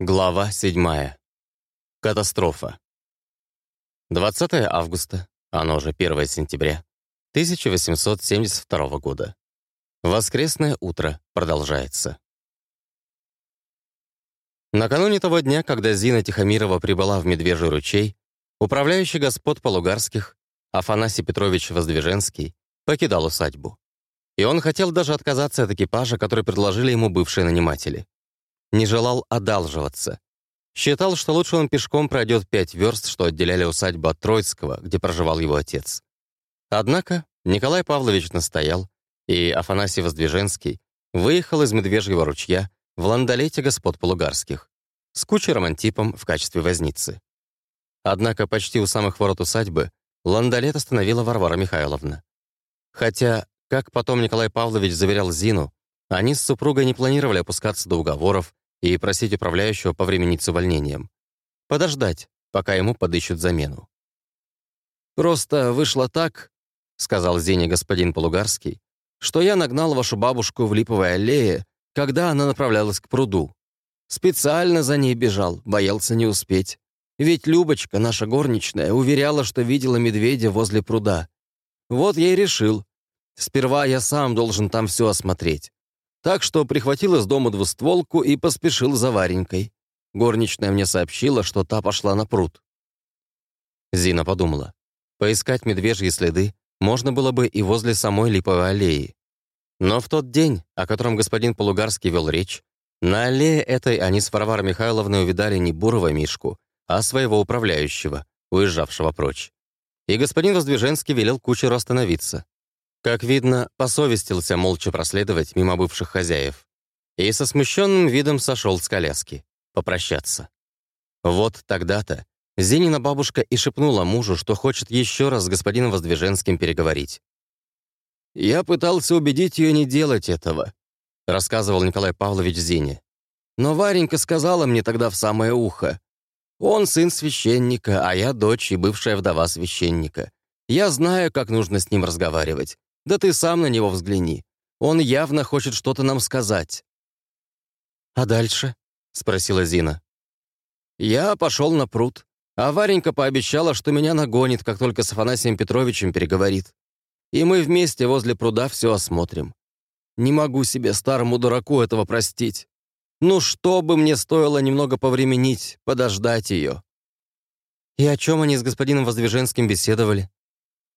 Глава 7. Катастрофа. 20 августа, оно же 1 сентября, 1872 года. Воскресное утро продолжается. Накануне того дня, когда Зина Тихомирова прибыла в Медвежий ручей, управляющий господ Полугарских, Афанасий Петрович Воздвиженский, покидал усадьбу. И он хотел даже отказаться от экипажа, который предложили ему бывшие наниматели не желал одалживаться. Считал, что лучше он пешком пройдет пять верст, что отделяли усадьбу от Троицкого, где проживал его отец. Однако Николай Павлович настоял, и Афанасий Воздвиженский выехал из Медвежьего ручья в ландолете господ Полугарских с кучером Антипом в качестве возницы. Однако почти у самых ворот усадьбы ландолет остановила Варвара Михайловна. Хотя, как потом Николай Павлович заверял Зину, они с супругой не планировали опускаться до уговоров и просить управляющего повременить с увольнением. Подождать, пока ему подыщут замену. «Просто вышло так», — сказал Зене господин Полугарский, «что я нагнал вашу бабушку в Липовой аллее, когда она направлялась к пруду. Специально за ней бежал, боялся не успеть. Ведь Любочка, наша горничная, уверяла, что видела медведя возле пруда. Вот я и решил. Сперва я сам должен там все осмотреть. Так что прихватил из дома двустволку и поспешил за Варенькой. Горничная мне сообщила, что та пошла на пруд. Зина подумала. Поискать медвежьи следы можно было бы и возле самой Липовой аллеи. Но в тот день, о котором господин Полугарский вел речь, на аллее этой они с Варварой Михайловной увидали не бурого Мишку, а своего управляющего, уезжавшего прочь. И господин Воздвиженский велел кучеру остановиться. Как видно, посовестился молча проследовать мимо бывших хозяев. И со смущенным видом сошел с коляски. Попрощаться. Вот тогда-то Зинина бабушка и шепнула мужу, что хочет еще раз с господином Воздвиженским переговорить. «Я пытался убедить ее не делать этого», рассказывал Николай Павлович Зине. «Но Варенька сказала мне тогда в самое ухо. Он сын священника, а я дочь и бывшая вдова священника. Я знаю, как нужно с ним разговаривать. Да ты сам на него взгляни. Он явно хочет что-то нам сказать». «А дальше?» — спросила Зина. «Я пошел на пруд, а Варенька пообещала, что меня нагонит, как только с Афанасием Петровичем переговорит. И мы вместе возле пруда все осмотрим. Не могу себе, старому дураку, этого простить. Ну что бы мне стоило немного повременить, подождать ее». «И о чем они с господином Воздвиженским беседовали?»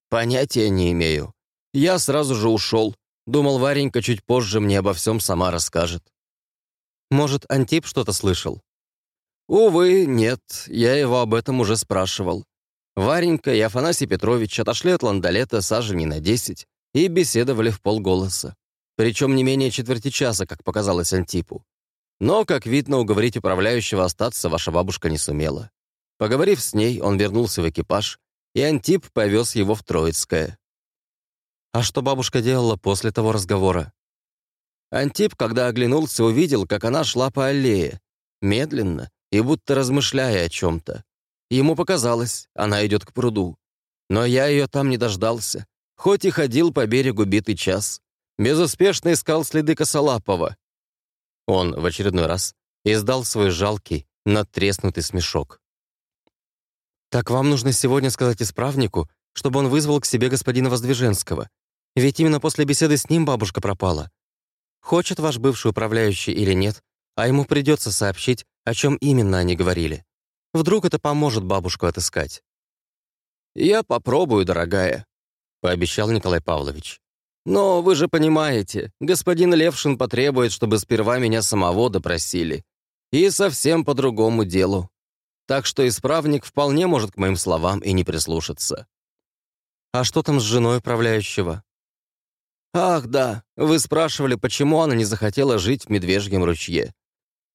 «Понятия не имею. Я сразу же ушел. Думал, Варенька чуть позже мне обо всем сама расскажет. Может, Антип что-то слышал? Увы, нет, я его об этом уже спрашивал. Варенька и Афанасий Петрович отошли от ландолета сажени на десять и беседовали в полголоса. Причем не менее четверти часа, как показалось Антипу. Но, как видно, уговорить управляющего остаться ваша бабушка не сумела. Поговорив с ней, он вернулся в экипаж, и Антип повез его в Троицкое. А что бабушка делала после того разговора? Антип, когда оглянулся, увидел, как она шла по аллее, медленно и будто размышляя о чем-то. Ему показалось, она идет к пруду. Но я ее там не дождался, хоть и ходил по берегу битый час. Безуспешно искал следы Косолапова. Он в очередной раз издал свой жалкий, надтреснутый смешок. «Так вам нужно сегодня сказать исправнику, чтобы он вызвал к себе господина Воздвиженского. Ведь именно после беседы с ним бабушка пропала. Хочет ваш бывший управляющий или нет, а ему придется сообщить, о чем именно они говорили. Вдруг это поможет бабушку отыскать. «Я попробую, дорогая», — пообещал Николай Павлович. «Но вы же понимаете, господин Левшин потребует, чтобы сперва меня самого допросили. И совсем по другому делу. Так что исправник вполне может к моим словам и не прислушаться». «А что там с женой управляющего?» «Ах, да, вы спрашивали, почему она не захотела жить в Медвежьем ручье.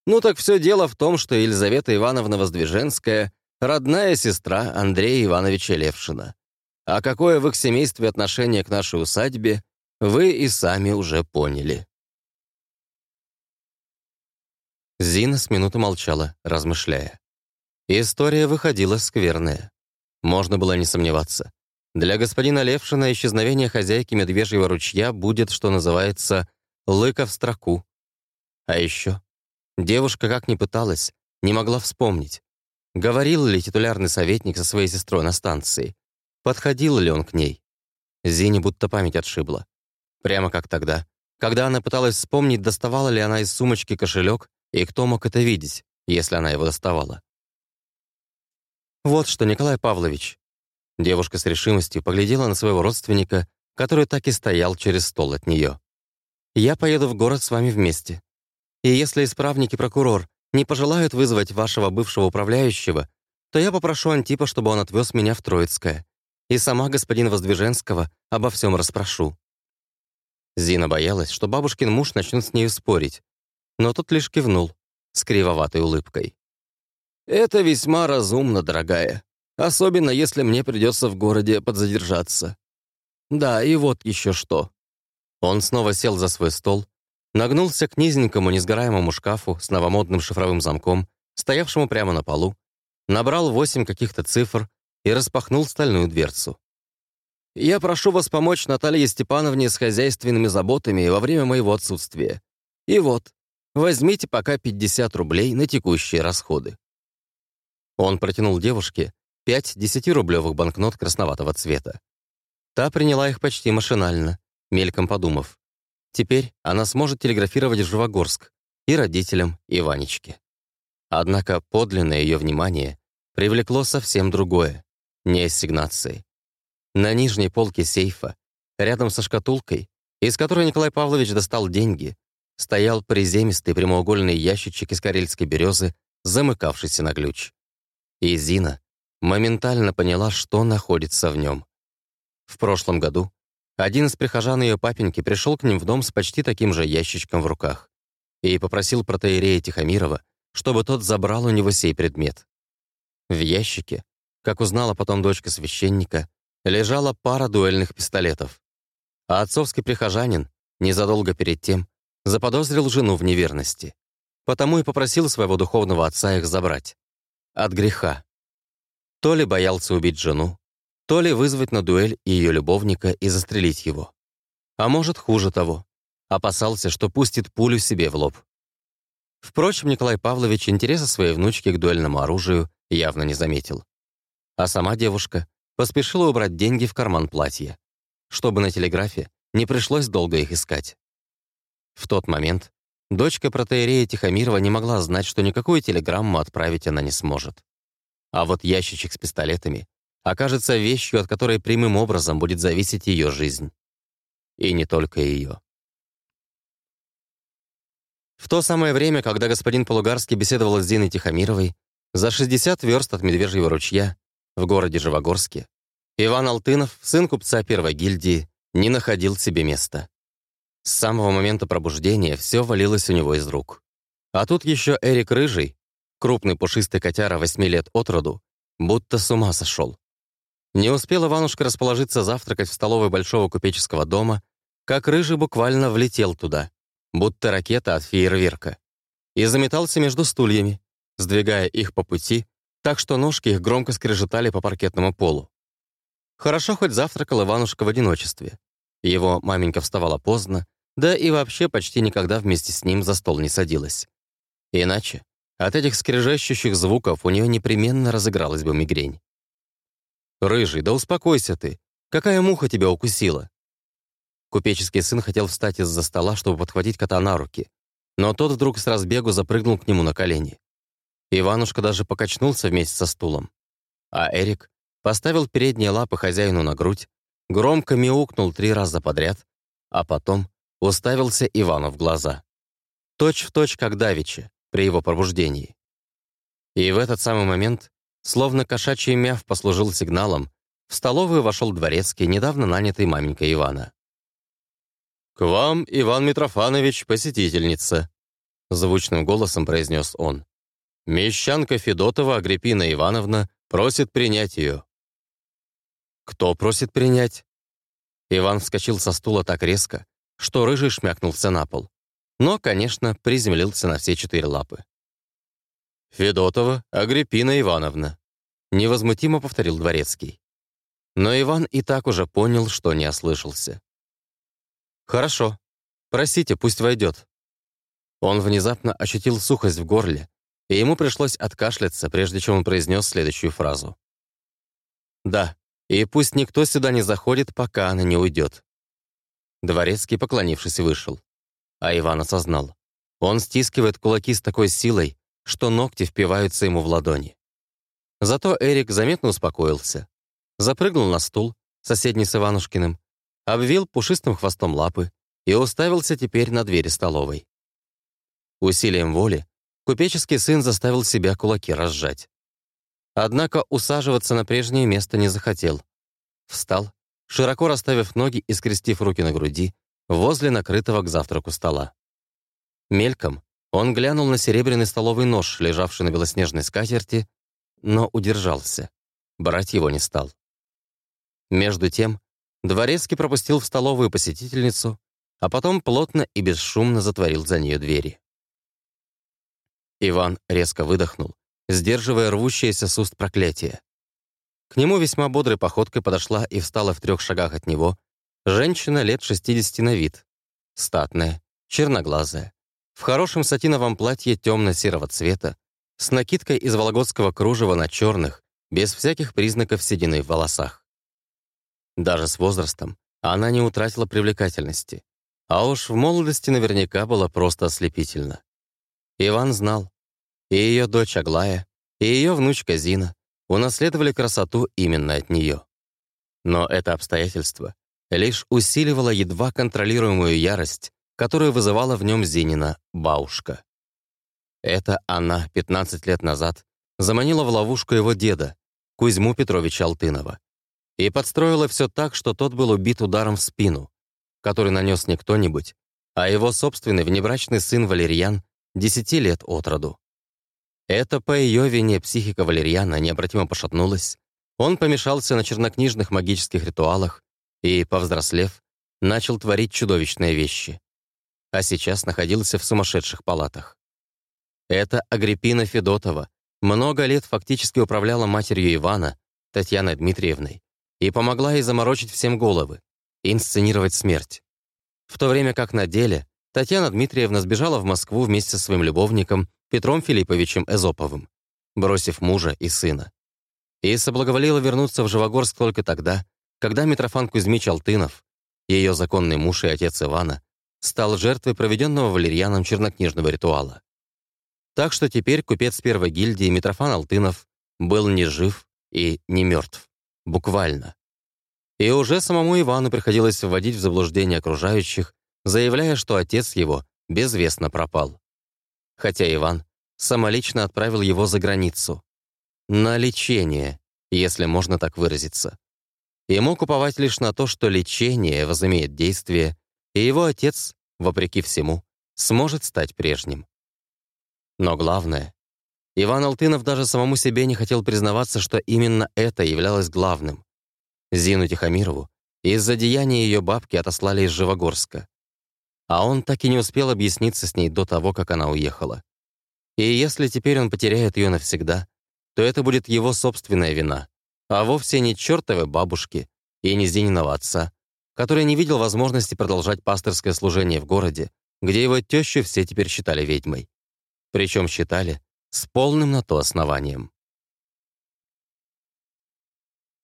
Ну так все дело в том, что Елизавета Ивановна Воздвиженская — родная сестра Андрея Ивановича Левшина. А какое в их семействе отношение к нашей усадьбе, вы и сами уже поняли». Зина с минуты молчала, размышляя. История выходила скверная. Можно было не сомневаться. Для господина Левшина исчезновение хозяйки Медвежьего ручья будет, что называется, лыка в строку. А еще девушка как ни пыталась, не могла вспомнить, говорил ли титулярный советник со своей сестрой на станции, подходил ли он к ней. Зине будто память отшибла. Прямо как тогда, когда она пыталась вспомнить, доставала ли она из сумочки кошелек и кто мог это видеть, если она его доставала. «Вот что, Николай Павлович». Девушка с решимостью поглядела на своего родственника, который так и стоял через стол от нее. «Я поеду в город с вами вместе. И если исправник и прокурор не пожелают вызвать вашего бывшего управляющего, то я попрошу Антипа, чтобы он отвез меня в Троицкое. И сама господина Воздвиженского обо всем расспрошу». Зина боялась, что бабушкин муж начнет с нею спорить, но тот лишь кивнул с кривоватой улыбкой. «Это весьма разумно, дорогая, особенно если мне придется в городе подзадержаться. Да, и вот еще что». Он снова сел за свой стол, нагнулся к низенькому несгораемому шкафу с новомодным шифровым замком, стоявшему прямо на полу, набрал восемь каких-то цифр и распахнул стальную дверцу. «Я прошу вас помочь Наталье Степановне с хозяйственными заботами во время моего отсутствия. И вот, возьмите пока 50 рублей на текущие расходы». Он протянул девушке пять десятирублевых банкнот красноватого цвета. Та приняла их почти машинально, мельком подумав. Теперь она сможет телеграфировать в Живогорск и родителям, и Ванечке. Однако подлинное ее внимание привлекло совсем другое, не ассигнации. На нижней полке сейфа, рядом со шкатулкой, из которой Николай Павлович достал деньги, стоял приземистый прямоугольный ящичек из карельской березы, замыкавшийся на ключ. И Зина моментально поняла, что находится в нем. В прошлом году один из прихожан ее папеньки пришел к ним в дом с почти таким же ящичком в руках и попросил протеерея Тихомирова, чтобы тот забрал у него сей предмет. В ящике, как узнала потом дочка священника, лежала пара дуэльных пистолетов. А отцовский прихожанин, незадолго перед тем, заподозрил жену в неверности. Потому и попросил своего духовного отца их забрать. От греха. То ли боялся убить жену, то ли вызвать на дуэль ее любовника и застрелить его. А может, хуже того, опасался, что пустит пулю себе в лоб. Впрочем, Николай Павлович интереса своей внучки к дуэльному оружию явно не заметил. А сама девушка поспешила убрать деньги в карман платья, чтобы на телеграфе не пришлось долго их искать. В тот момент дочка протеерея Тихомирова не могла знать, что никакую телеграмму отправить она не сможет. А вот ящичек с пистолетами окажется вещью, от которой прямым образом будет зависеть ее жизнь. И не только ее. В то самое время, когда господин Полугарский беседовал с Диной Тихомировой, за 60 верст от Медвежьего ручья, в городе Живогорске, Иван Алтынов, сын купца первой гильдии, не находил себе места. С самого момента пробуждения все валилось у него из рук. А тут еще Эрик Рыжий, крупный пушистый котяра 8 лет от роду, будто с ума сошел. Не успел Иванушка расположиться завтракать в столовой большого купеческого дома, как Рыжий буквально влетел туда, будто ракета от фейерверка, и заметался между стульями, сдвигая их по пути, так что ножки их громко скрежетали по паркетному полу. Хорошо хоть завтракал Иванушка в одиночестве. Его маменька вставала поздно, да и вообще почти никогда вместе с ним за стол не садилась. Иначе от этих скрежещущих звуков у нее непременно разыгралась бы мигрень. «Рыжий, да успокойся ты! Какая муха тебя укусила?» Купеческий сын хотел встать из-за стола, чтобы подхватить кота на руки, но тот вдруг с разбегу запрыгнул к нему на колени. Иванушка даже покачнулся вместе со стулом. А Эрик поставил передние лапы хозяину на грудь, громко мяукнул три раза подряд, а потом уставился Ивану в глаза. Точь в точь, как Давича, при его пробуждении. И в этот самый момент Словно кошачий мяв послужил сигналом, в столовую вошел дворецкий, недавно нанятый маменькой Ивана. «К вам, Иван Митрофанович, посетительница», — звучным голосом произнес он. «Мещанка Федотова Агриппина Ивановна просит принять ее». «Кто просит принять?» Иван вскочил со стула так резко, что рыжий шмякнулся на пол. Но, конечно, приземлился на все четыре лапы. «Федотова Агриппина Ивановна», — невозмутимо повторил Дворецкий. Но Иван и так уже понял, что не ослышался. «Хорошо. Просите, пусть войдет». Он внезапно ощутил сухость в горле, и ему пришлось откашляться, прежде чем он произнес следующую фразу. «Да, и пусть никто сюда не заходит, пока она не уйдет». Дворецкий, поклонившись, вышел. А Иван осознал. Он стискивает кулаки с такой силой, что ногти впиваются ему в ладони. Зато Эрик заметно успокоился. Запрыгнул на стул, соседний с Иванушкиным, обвил пушистым хвостом лапы и уставился теперь на двери столовой. Усилием воли купеческий сын заставил себя кулаки разжать. Однако усаживаться на прежнее место не захотел. Встал, широко расставив ноги и скрестив руки на груди, возле накрытого к завтраку стола. Мельком он глянул на серебряный столовый нож, лежавший на белоснежной скатерти, но удержался. Брать его не стал. Между тем, Дворецкий пропустил в столовую посетительницу, а потом плотно и бесшумно затворил за нее двери. Иван резко выдохнул, сдерживая рвущееся с уст проклятие. К нему весьма бодрой походкой подошла и встала в трех шагах от него женщина лет 60 на вид, статная, черноглазая, в хорошем сатиновом платье темно-серого цвета, с накидкой из вологодского кружева на черных, без всяких признаков седины в волосах. Даже с возрастом она не утратила привлекательности, а уж в молодости наверняка была просто ослепительна. Иван знал. И ее дочь Аглая, и ее внучка Зина унаследовали красоту именно от нее. Но это обстоятельство лишь усиливало едва контролируемую ярость, которую вызывала в нем Зинина бабушка. Это она 15 лет назад заманила в ловушку его деда, Кузьму Петровича Алтынова, и подстроила все так, что тот был убит ударом в спину, который нанес не кто-нибудь, а его собственный внебрачный сын Валерьян десяти лет от роду. Это по ее вине психика Валерьяна необратимо пошатнулась, он помешался на чернокнижных магических ритуалах и, повзрослев, начал творить чудовищные вещи. А сейчас находился в сумасшедших палатах. Это Агриппина Федотова много лет фактически управляла матерью Ивана, Татьяной Дмитриевной, и помогла ей заморочить всем головы, инсценировать смерть. В то время как на деле Татьяна Дмитриевна сбежала в Москву вместе со своим любовником Петром Филипповичем Эзоповым, бросив мужа и сына. И соблаговолила вернуться в Живогорск только тогда, когда Митрофан Кузьмич Алтынов, ее законный муж и отец Ивана, стал жертвой проведенного валерьяном чернокнижного ритуала. Так что теперь купец первой гильдии Митрофан Алтынов был не жив и не мертв. Буквально. И уже самому Ивану приходилось вводить в заблуждение окружающих заявляя, что отец его безвестно пропал. Хотя Иван самолично отправил его за границу. На лечение, если можно так выразиться. И мог уповать лишь на то, что лечение возымеет действие, и его отец, вопреки всему, сможет стать прежним. Но главное, Иван Алтынов даже самому себе не хотел признаваться, что именно это являлось главным. Зину Тихомирову из-за деяния ее бабки отослали из Живогорска а он так и не успел объясниться с ней до того, как она уехала. И если теперь он потеряет ее навсегда, то это будет его собственная вина, а вовсе не чертовой бабушки и не Зининого отца, который не видел возможности продолжать пасторское служение в городе, где его тещу все теперь считали ведьмой. Причем считали с полным на то основанием.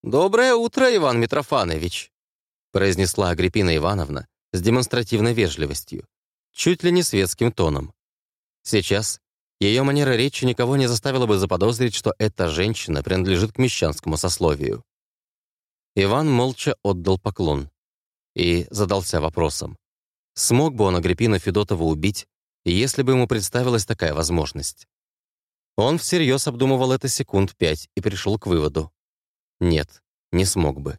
«Доброе утро, Иван Митрофанович», произнесла Агриппина Ивановна, с демонстративной вежливостью, чуть ли не светским тоном. Сейчас ее манера речи никого не заставила бы заподозрить, что эта женщина принадлежит к мещанскому сословию. Иван молча отдал поклон и задался вопросом. Смог бы он Агриппину Федотову убить, если бы ему представилась такая возможность? Он всерьез обдумывал это секунд пять и пришел к выводу. Нет, не смог бы.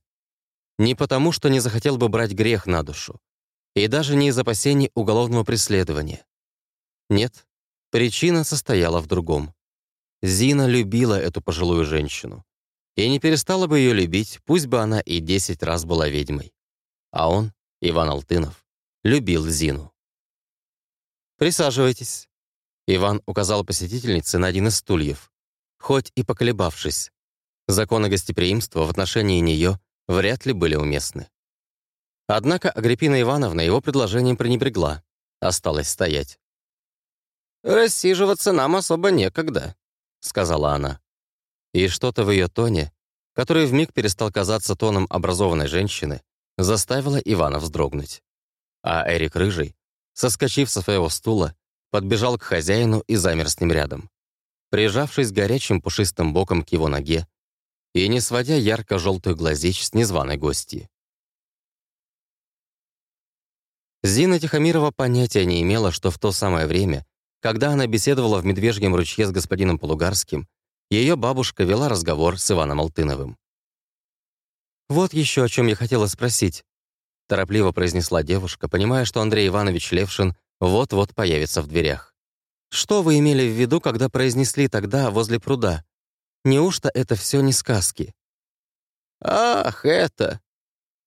Не потому, что не захотел бы брать грех на душу, и даже не из опасений уголовного преследования. Нет, причина состояла в другом. Зина любила эту пожилую женщину. И не перестала бы ее любить, пусть бы она и десять раз была ведьмой. А он, Иван Алтынов, любил Зину. «Присаживайтесь», — Иван указал посетительнице на один из стульев, хоть и поколебавшись. Законы гостеприимства в отношении нее вряд ли были уместны. Однако Агриппина Ивановна его предложением пренебрегла, осталась стоять. Рассиживаться нам особо некогда», — сказала она. И что-то в ее тоне, который вмиг перестал казаться тоном образованной женщины, заставило Ивана вздрогнуть. А Эрик Рыжий, соскочив со своего стула, подбежал к хозяину и замер с ним рядом, прижавшись горячим пушистым боком к его ноге и не сводя ярко-желтых глазищ с незваной гости. Зина Тихомирова понятия не имела, что в то самое время, когда она беседовала в Медвежьем ручье с господином Полугарским, ее бабушка вела разговор с Иваном Алтыновым. «Вот еще о чем я хотела спросить», — торопливо произнесла девушка, понимая, что Андрей Иванович Левшин вот-вот появится в дверях. «Что вы имели в виду, когда произнесли тогда возле пруда? Неужто это все не сказки?» «Ах, это...»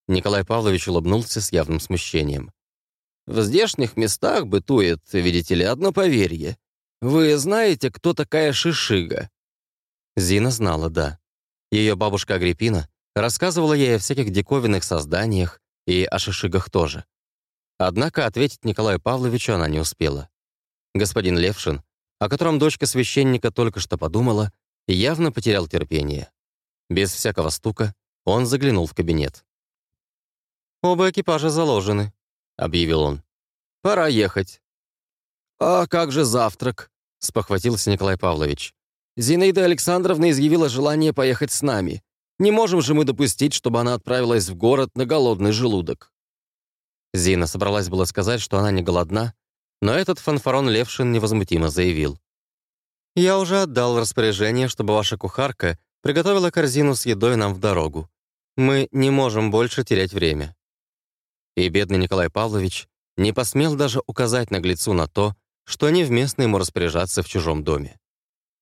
Николай Павлович улыбнулся с явным смущением. «В здешних местах бытует, видите ли, одно поверье. Вы знаете, кто такая Шишига?» Зина знала, да. Ее бабушка Агриппина рассказывала ей о всяких диковинных созданиях и о шишигах тоже. Однако ответить Николаю Павловичу она не успела. Господин Левшин, о котором дочка священника только что подумала, явно потерял терпение. Без всякого стука он заглянул в кабинет. «Оба экипажа заложены», — объявил он. «Пора ехать». «А как же завтрак?» — спохватился Николай Павлович. «Зинаида Александровна изъявила желание поехать с нами. Не можем же мы допустить, чтобы она отправилась в город на голодный желудок». Зина собралась было сказать, что она не голодна, но этот фанфарон Левшин невозмутимо заявил. «Я уже отдал распоряжение, чтобы ваша кухарка приготовила корзину с едой нам в дорогу. Мы не можем больше терять время». И бедный Николай Павлович не посмел даже указать наглецу на то, что невместно ему распоряжаться в чужом доме.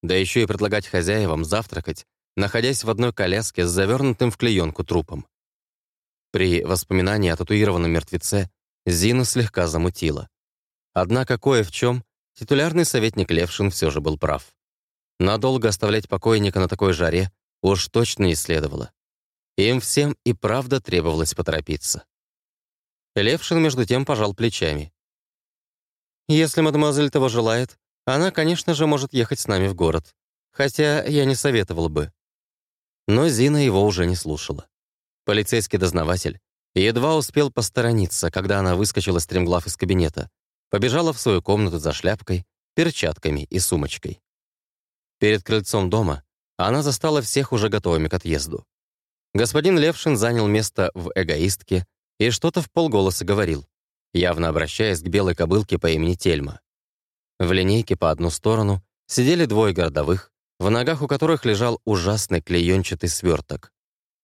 Да еще и предлагать хозяевам завтракать, находясь в одной коляске с завернутым в клеенку трупом. При воспоминании о татуированном мертвеце Зину слегка замутило. Однако кое в чем титулярный советник Левшин все же был прав. Надолго оставлять покойника на такой жаре уж точно не следовало. Им всем и правда требовалось поторопиться. Левшин между тем пожал плечами. «Если мадемуазель того желает, она, конечно же, может ехать с нами в город. Хотя я не советовал бы». Но Зина его уже не слушала. Полицейский дознаватель едва успел посторониться, когда она выскочила стремглав из кабинета, побежала в свою комнату за шляпкой, перчатками и сумочкой. Перед крыльцом дома она застала всех уже готовыми к отъезду. Господин Левшин занял место в эгоистке и что-то в полголоса говорил, явно обращаясь к белой кобылке по имени Тельма. В линейке по одну сторону сидели двое городовых, в ногах у которых лежал ужасный клеенчатый сверток,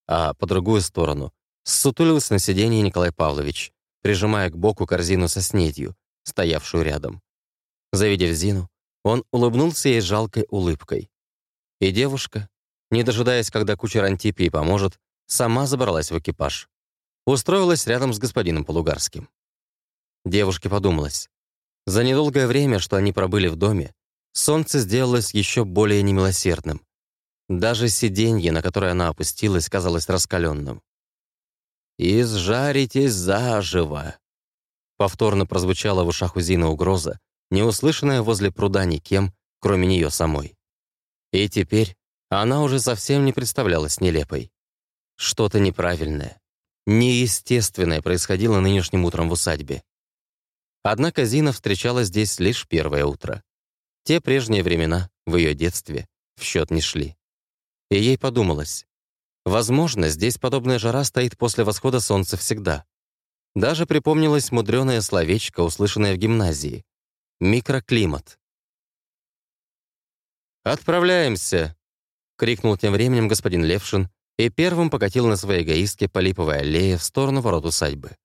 а по другую сторону ссутулился на сиденье Николай Павлович, прижимая к боку корзину со снедью, стоявшую рядом. Завидев Зину, он улыбнулся ей жалкой улыбкой. И девушка, не дожидаясь, когда кучер Антипии поможет, сама забралась в экипаж. Устроилась рядом с господином Полугарским. Девушке подумалось. За недолгое время, что они пробыли в доме, солнце сделалось еще более немилосердным. Даже сиденье, на которое она опустилась, казалось раскаленным. «Изжаритесь заживо!» Повторно прозвучала в ушах у Зины угроза, не услышанная возле пруда никем, кроме нее самой. И теперь она уже совсем не представлялась нелепой. Что-то неправильное, неестественное происходило нынешним утром в усадьбе. Однако Зина встречала здесь лишь первое утро. Те прежние времена, в ее детстве, в счет не шли. И ей подумалось, возможно, здесь подобная жара стоит после восхода солнца всегда. Даже припомнилось мудреное словечко, услышанное в гимназии. Микроклимат. «Отправляемся!» — крикнул тем временем господин Левшин и первым покатил на своей эгоистке по липовой аллее в сторону ворот усадьбы.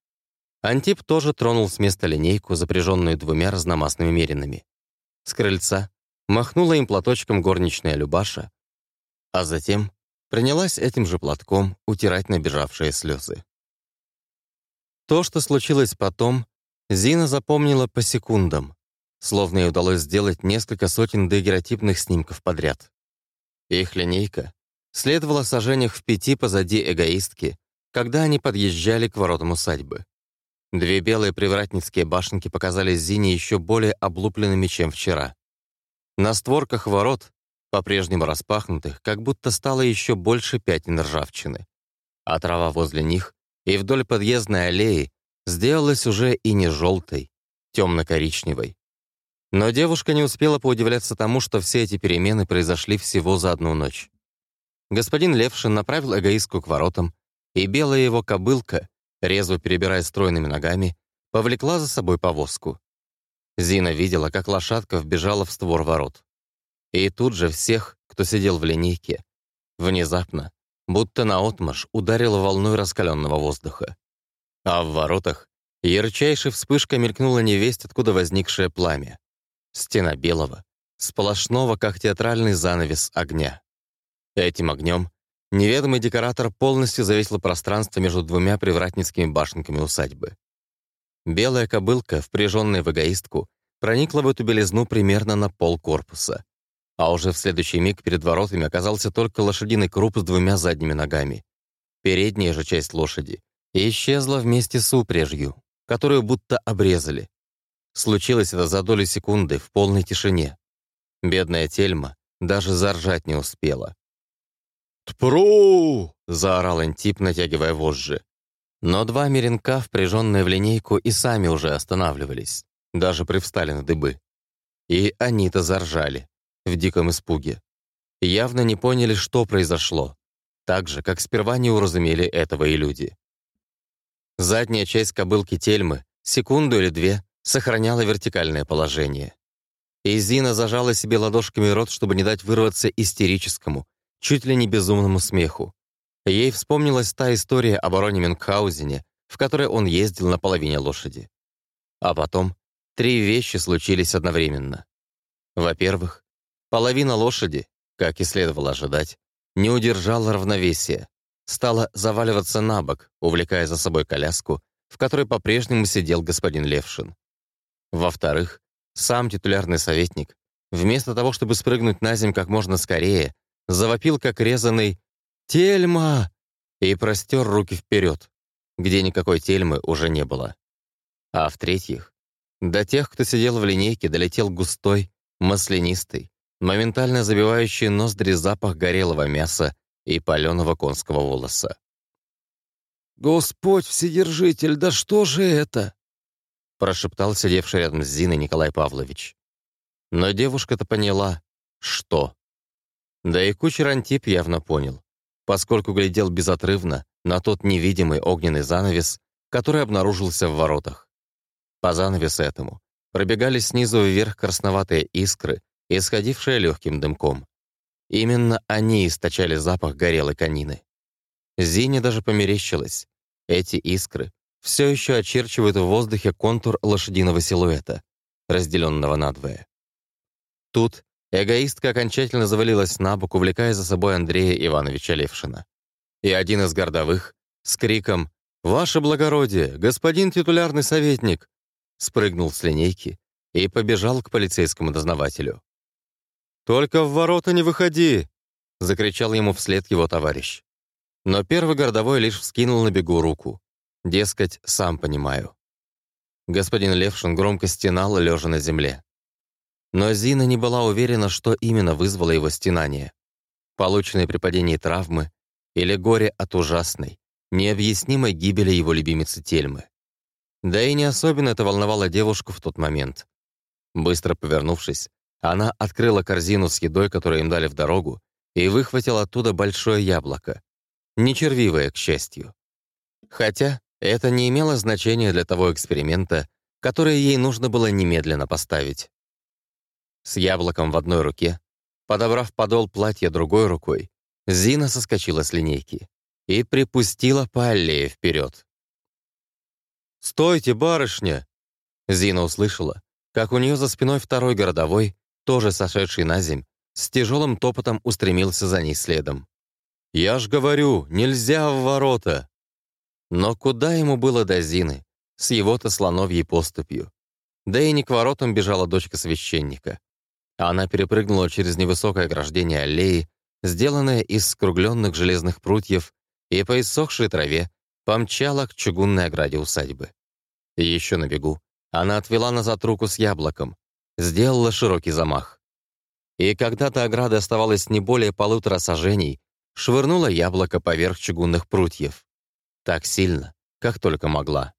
Антип тоже тронул с места линейку, запряженную двумя разномастными меринами. С крыльца махнула им платочком горничная Любаша, а затем принялась этим же платком утирать набежавшие слезы. То, что случилось потом, Зина запомнила по секундам, словно ей удалось сделать несколько сотен дагеротипных снимков подряд. Их линейка следовала сожжениях в пяти позади эгоистки, когда они подъезжали к воротам усадьбы. Две белые привратницкие башенки показались Зине еще более облупленными, чем вчера. На створках ворот, по-прежнему распахнутых, как будто стало еще больше пятен ржавчины. А трава возле них и вдоль подъездной аллеи сделалась уже и не желтой, темно-коричневой. Но девушка не успела поудивляться тому, что все эти перемены произошли всего за одну ночь. Господин Левшин направил эгоистку к воротам, и белая его кобылка, резво перебирая стройными ногами, повлекла за собой повозку. Зина видела, как лошадка вбежала в створ ворот. И тут же всех, кто сидел в линейке, внезапно, будто наотмашь, ударила волной раскаленного воздуха. А в воротах ярчайшей вспышкой мелькнула невесть, откуда возникшее пламя. Стена белого, сплошного, как театральный занавес огня. Этим огнем неведомый декоратор полностью завесил пространство между двумя привратницкими башенками усадьбы. Белая кобылка, впряженная в эгоистку, проникла в эту белизну примерно на пол корпуса. А уже в следующий миг перед воротами оказался только лошадиный круп с двумя задними ногами. Передняя же часть лошади исчезла вместе с упряжью, которую будто обрезали. Случилось это за долю секунды в полной тишине. Бедная тельма даже заржать не успела. «Тпру!» — заорал Антип, натягивая вожжи. Но два меренка, впряженные в линейку, и сами уже останавливались, даже привстали на дыбы. И они-то заржали, в диком испуге. Явно не поняли, что произошло, так же, как сперва не уразумели этого и люди. Задняя часть кобылки Тельмы, секунду или две, сохраняла вертикальное положение. И Зина зажала себе ладошками рот, чтобы не дать вырваться истерическому, чуть ли не безумному смеху. Ей вспомнилась та история о бароне Мюнхгаузене, в которой он ездил на половине лошади. А потом три вещи случились одновременно. Во-первых, половина лошади, как и следовало ожидать, не удержала равновесия, стала заваливаться на бок, увлекая за собой коляску, в которой по-прежнему сидел господин Левшин. Во-вторых, сам титулярный советник, вместо того, чтобы спрыгнуть на землю как можно скорее, завопил как резанный «Тельма!» и простер руки вперед, где никакой тельмы уже не было. А в-третьих, до тех, кто сидел в линейке, долетел густой, маслянистый, моментально забивающий ноздри запах горелого мяса и паленого конского волоса. «Господь Вседержитель, да что же это?» прошептал сидевший рядом с Зиной Николай Павлович. Но девушка-то поняла, что. Да и кучер Антип явно понял поскольку глядел безотрывно на тот невидимый огненный занавес, который обнаружился в воротах. По занавесу этому пробегали снизу вверх красноватые искры, исходившие легким дымком. Именно они источали запах горелой конины. Зине даже померещилось. Эти искры все еще очерчивают в воздухе контур лошадиного силуэта, разделенного надвое. Тут Эгоистка окончательно завалилась на бок, увлекая за собой Андрея Ивановича Левшина. И один из городовых с криком «Ваше благородие, господин титулярный советник!» спрыгнул с линейки и побежал к полицейскому дознавателю. «Только в ворота не выходи!» — закричал ему вслед его товарищ. Но первый городовой лишь вскинул на бегу руку. Дескать, сам понимаю. Господин Левшин громко стенал, лежа на земле. Но Зина не была уверена, что именно вызвало его стенание. Полученное при падении травмы или горе от ужасной, необъяснимой гибели его любимицы Тельмы. Да и не особенно это волновало девушку в тот момент. Быстро повернувшись, она открыла корзину с едой, которую им дали в дорогу, и выхватила оттуда большое яблоко. Не червивое, к счастью. Хотя это не имело значения для того эксперимента, который ей нужно было немедленно поставить с яблоком в одной руке, подобрав подол платья другой рукой, Зина соскочила с линейки и припустила по аллее вперед. «Стойте, барышня!» Зина услышала, как у нее за спиной второй городовой, тоже сошедший на земь, с тяжелым топотом устремился за ней следом. «Я ж говорю, нельзя в ворота!» Но куда ему было до Зины, с его-то слоновьей поступью? Да и не к воротам бежала дочка священника. Она перепрыгнула через невысокое ограждение аллеи, сделанное из скругленных железных прутьев, и по иссохшей траве помчала к чугунной ограде усадьбы. Еще на бегу она отвела назад руку с яблоком, сделала широкий замах. И когда до ограды оставалось не более полутора сажений, швырнула яблоко поверх чугунных прутьев. Так сильно, как только могла.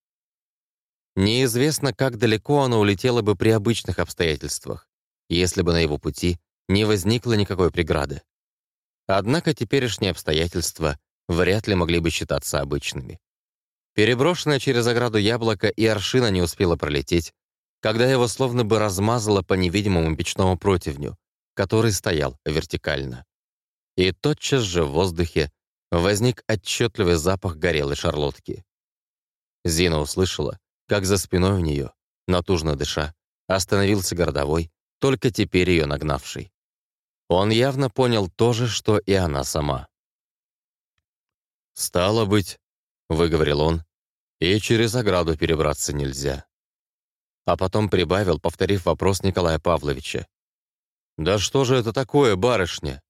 Неизвестно, как далеко она улетела бы при обычных обстоятельствах, если бы на его пути не возникло никакой преграды. Однако теперешние обстоятельства вряд ли могли бы считаться обычными. Переброшенное через ограду яблоко и аршина не успело пролететь, когда его словно бы размазало по невидимому печному противню, который стоял вертикально. И тотчас же в воздухе возник отчетливый запах горелой шарлотки. Зина услышала, как за спиной у нее, натужно дыша, остановился городовой, только теперь ее нагнавший. Он явно понял то же, что и она сама. «Стало быть», — выговорил он, и через ограду перебраться нельзя. А потом прибавил, повторив вопрос Николая Павловича. «Да что же это такое, барышня?